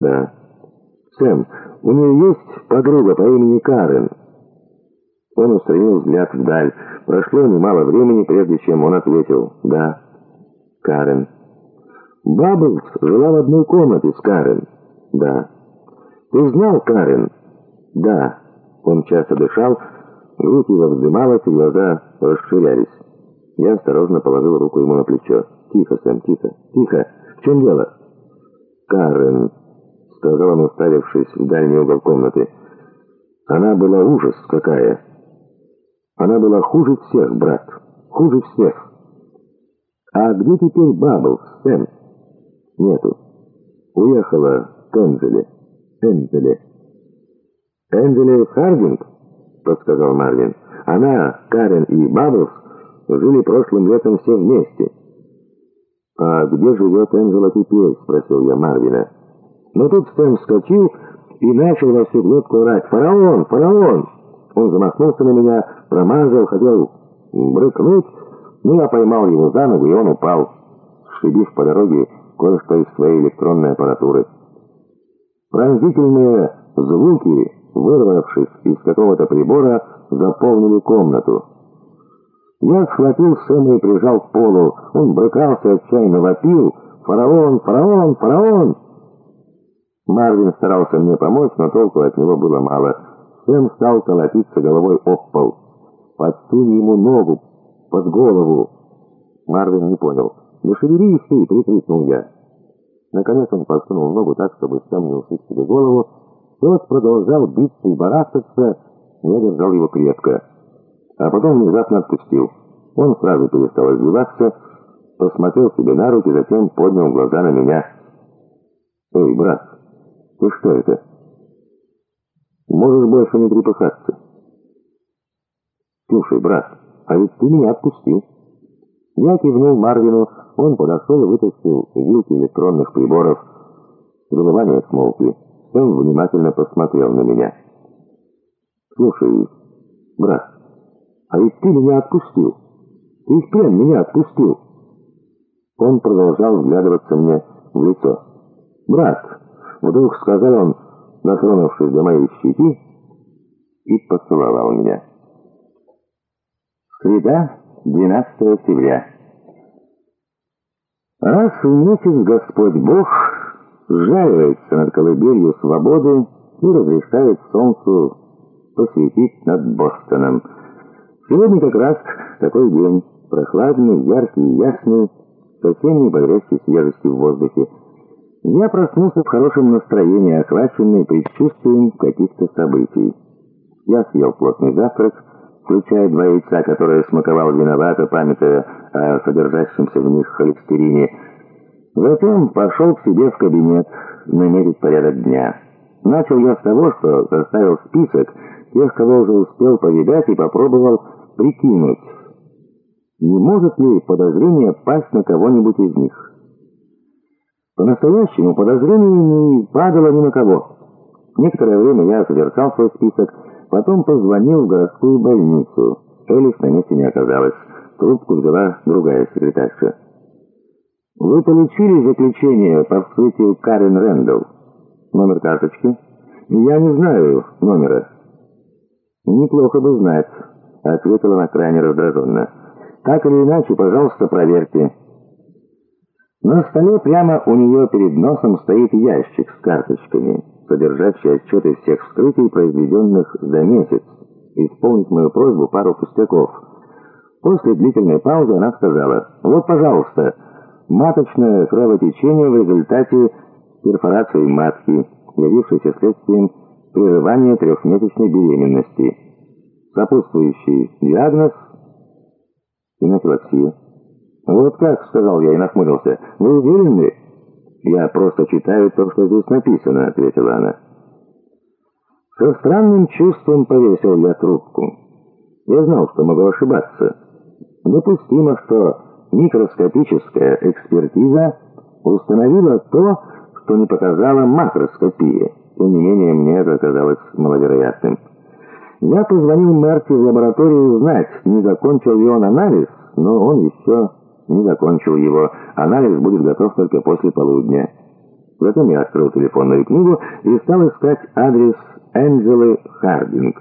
«Да». «Сэм, у нее есть подруга по имени Карен?» Он устремил взгляд вдаль. Прошло немало времени, прежде чем он ответил «Да». «Карен». «Бабблс жила в одной комнате с Карен?» «Да». «Ты знал Карен?» «Да». Он часто дышал, грудь его вздымалась, и глаза расширялись. Я осторожно положил руку ему на плечо. «Тихо, Сэм, тихо, тихо. В чем дело?» «Карен», — сказал он, уставившись в дальний угол комнаты. «Она была ужас какая!» «Она была хуже всех, брат, хуже всех!» «А где теперь Бабблс, Сэм?» «Нету. Уехала к Энджеле. Энджеле». «Энджеле Хардинг?» — подсказал Марвин. «Она, Карен и Бабблс жили прошлым летом все вместе». «А где живет Энджела теперь?» — спросил я Марвина. Но тут Сэм вскочил и начал во всю глотку орать. «Фараон! Фараон!» Он замахнулся на меня, промазал, хотел брыкнуть, но я поймал его за ногу, и он упал, сшибив по дороге кое-что из своей электронной аппаратуры. Пронзительные звуки, вырвавшись из какого-то прибора, заполнили комнату. Я схватил Сэма и прижал к полу. Он брыкался, отчаянно вопил. «Фараон! Фараон! Фараон!» Марвин старался мне помочь, но толку от него было мало. Сэм стал колотиться головой об пол. «Подсунь ему ногу под голову!» Марвин не понял. «Не шевелись ты!» — прикрикнул я. Наконец он подсунул ногу так, чтобы Сэм не ушиб себе голову. Тот продолжал биться и барахтаться, я держал его крепко а потом внезапно отпустил. Он сразу перестал извиваться, посмотрел себе на руки, затем поднял глаза на меня. «Эй, брат, ты что это? Можешь больше не трепыхаться?» «Слушай, брат, а ведь ты меня отпустил». Я кивнул Марвину, он подошел и вытащил вилки электронных приборов. Заливания смолкли. Он внимательно посмотрел на меня. «Слушай, брат, а ведь ты меня отпустил. Ты в плен меня отпустил. Он продолжал вглядываться мне в лицо. «Брат», — вдруг сказал он, дотронувшись до моей щеки, и поцеловал меня. Среда, 12 октября. Раз в месяц Господь Бог сжаливается над колыбелью свободы и разрешает солнцу посветить над Бостоном — Сегодня как раз такой день, прохладный, яркий и ясный, совсем не бодрящей свежести в воздухе. Я проснулся в хорошем настроении, охваченный предчувствием каких-то событий. Я съел плотный завтрак, включая два яйца, которые смаковал виновато, памятая о содержащемся в них холестерине. Затем пошел к себе в кабинет намерить порядок дня. Начал я с того, что составил список тех, кого уже успел повидать и попробовал прикинуть, не может ли подозрение пасть на кого-нибудь из них. По-настоящему подозрение не падало ни на кого. Некоторое время я завершал свой список, потом позвонил в городскую больницу. Элис на месте не оказалась. Трубку взяла другая секретарша. «Вы получили заключение по вскрытию Карен Рэндалл? Номер карточки?» «Я не знаю номера». «Неплохо бы знать». — ответила она крайне раздраженно. «Так или иначе, пожалуйста, проверьте». На столе прямо у нее перед носом стоит ящик с карточками, содержащий отчеты всех вскрытий, произведенных за месяц. Исполнить мою просьбу пару пустяков. После длительной паузы она сказала, «Вот, пожалуйста, маточное кровотечение в результате перфорации матки, явившейся следствием прерывания трехмесячной беременности». Сопутствующий диагноз – инокилаксия. «Вот как», — сказал я и нахмурился. «Вы уверены?» «Я просто читаю то, что здесь написано», — ответила она. Со странным чувством повесил я трубку. Я знал, что могу ошибаться. Допустимо, что микроскопическая экспертиза установила то, что не показала макроскопия. Тем не менее, мне это казалось маловероятным. Я позвонил Мерти в лабораторию узнать, не закончил ли он анализ, но он еще не закончил его. Анализ будет готов только после полудня. Затем я открыл телефонную книгу и стал искать адрес Энджелы Хардинг.